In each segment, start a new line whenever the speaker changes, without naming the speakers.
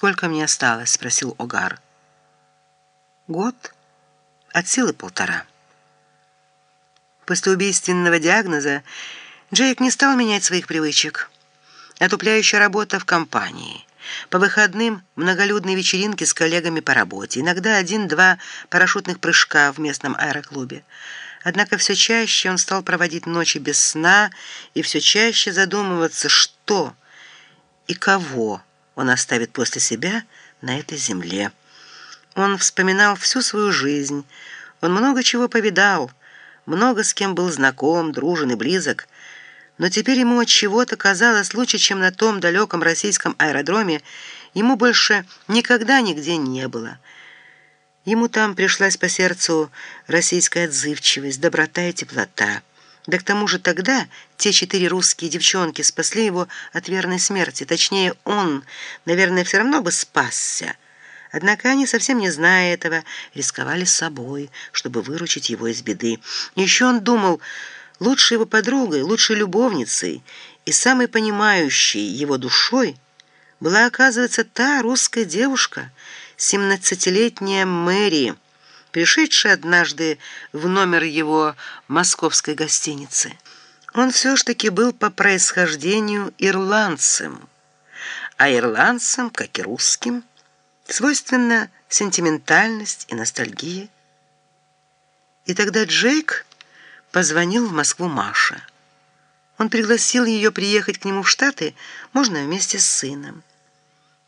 «Сколько мне осталось?» — спросил Огар. «Год. От силы полтора». После убийственного диагноза Джейк не стал менять своих привычек. Отупляющая работа в компании. По выходным многолюдные вечеринки с коллегами по работе. Иногда один-два парашютных прыжка в местном аэроклубе. Однако все чаще он стал проводить ночи без сна и все чаще задумываться, что и кого он оставит после себя на этой земле. Он вспоминал всю свою жизнь, он много чего повидал, много с кем был знаком, дружен и близок, но теперь ему от чего-то казалось лучше, чем на том далеком российском аэродроме, ему больше никогда нигде не было. Ему там пришлась по сердцу российская отзывчивость, доброта и теплота. Да к тому же тогда те четыре русские девчонки спасли его от верной смерти. Точнее, он, наверное, все равно бы спасся. Однако они, совсем не зная этого, рисковали собой, чтобы выручить его из беды. Еще он думал, лучшей его подругой, лучшей любовницей и самой понимающей его душой была, оказывается, та русская девушка, семнадцатилетняя Мэри, пришедшая однажды в номер его московской гостиницы. Он все ж таки был по происхождению ирландцем, а ирландцам, как и русским, свойственна сентиментальность и ностальгия. И тогда Джейк позвонил в Москву Маше. Он пригласил ее приехать к нему в Штаты, можно вместе с сыном.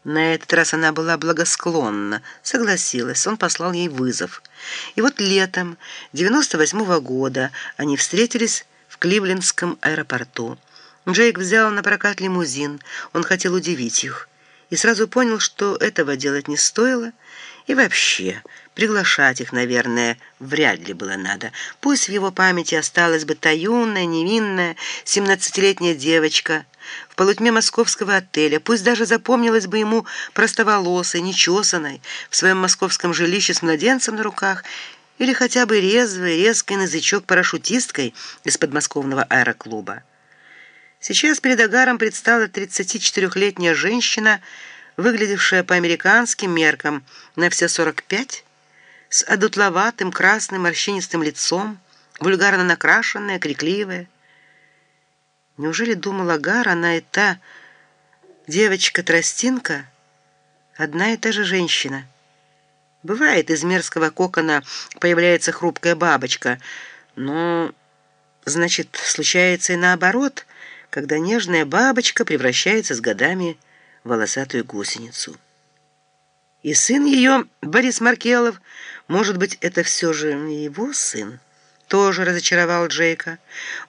На этот раз она была благосклонна, согласилась, он послал ей вызов. И вот летом 98 -го года они встретились в Кливлендском аэропорту. Джейк взял на прокат лимузин, он хотел удивить их, и сразу понял, что этого делать не стоило, и вообще приглашать их, наверное, вряд ли было надо. Пусть в его памяти осталась бы та юная, невинная, семнадцатилетняя девочка в полутьме московского отеля, пусть даже запомнилась бы ему простоволосой, нечесанной, в своем московском жилище с младенцем на руках, или хотя бы резвый, резкий язычок парашютисткой из подмосковного аэроклуба. Сейчас перед Агаром предстала 34-летняя женщина, выглядевшая по американским меркам на все 45, с одутловатым красным морщинистым лицом, вульгарно накрашенная, крикливая. Неужели думала Гар, она и та девочка-тростинка, одна и та же женщина? Бывает, из мерзкого кокона появляется хрупкая бабочка, но, значит, случается и наоборот, когда нежная бабочка превращается с годами в волосатую гусеницу. И сын ее, Борис Маркелов, может быть, это все же его сын, тоже разочаровал Джейка.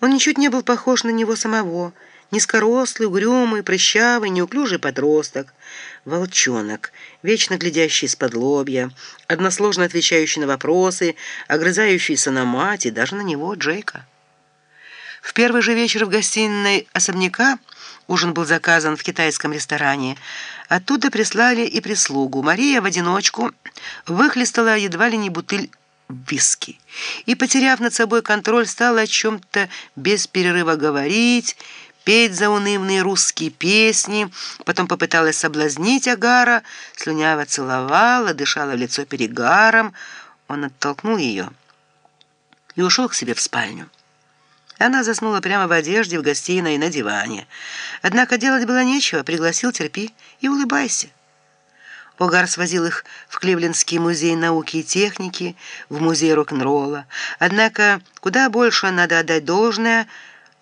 Он ничуть не был похож на него самого, низкорослый, угрюмый, прыщавый, неуклюжий подросток, волчонок, вечно глядящий из-под лобья, односложно отвечающий на вопросы, огрызающийся на мать и даже на него, Джейка. В первый же вечер в гостиной особняка Ужин был заказан в китайском ресторане. Оттуда прислали и прислугу. Мария в одиночку выхлестала едва ли не бутыль виски. И, потеряв над собой контроль, стала о чем-то без перерыва говорить, петь заунывные русские песни, потом попыталась соблазнить Агара, слюняво целовала, дышала в лицо перегаром. Он оттолкнул ее и ушел к себе в спальню. Она заснула прямо в одежде в гостиной на диване. Однако делать было нечего, пригласил терпи и улыбайся. Огар свозил их в Кливлендский музей науки и техники, в музей рок-н-ролла. Однако куда больше надо отдать должное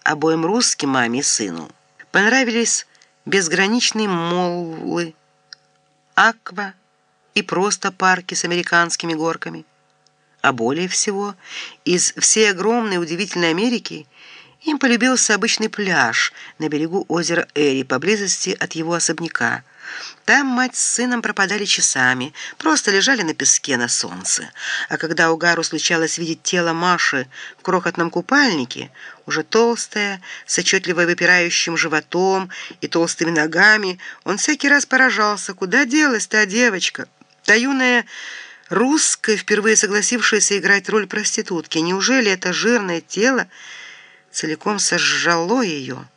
обоим русским маме и сыну. Понравились безграничные моллы, аква и просто парки с американскими горками. А более всего, из всей огромной удивительной Америки им полюбился обычный пляж на берегу озера Эри, поблизости от его особняка. Там мать с сыном пропадали часами, просто лежали на песке на солнце. А когда Угару случалось видеть тело Маши в крохотном купальнике, уже толстая, с отчетливо выпирающим животом и толстыми ногами, он всякий раз поражался, куда делась та девочка, та юная русская, впервые согласившаяся играть роль проститутки. Неужели это жирное тело целиком сожрало ее?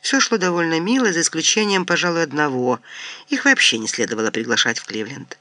Все шло довольно мило, за исключением, пожалуй, одного. Их вообще не следовало приглашать в Кливленд.